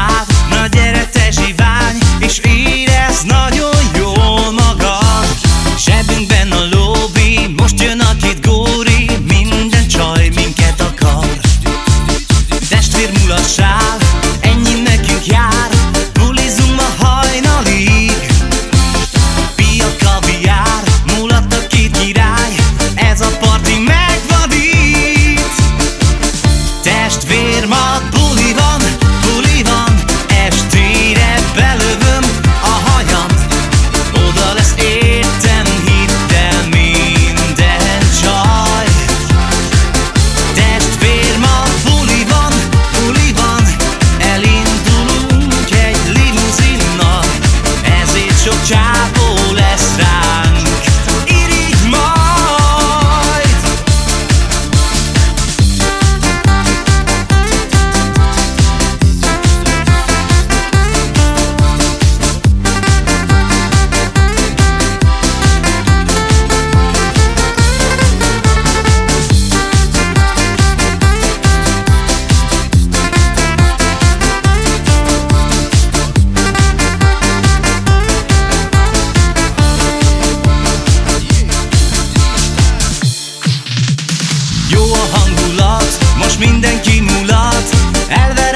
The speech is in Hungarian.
estás Jó a hangulat, most mindenki mulat. Elve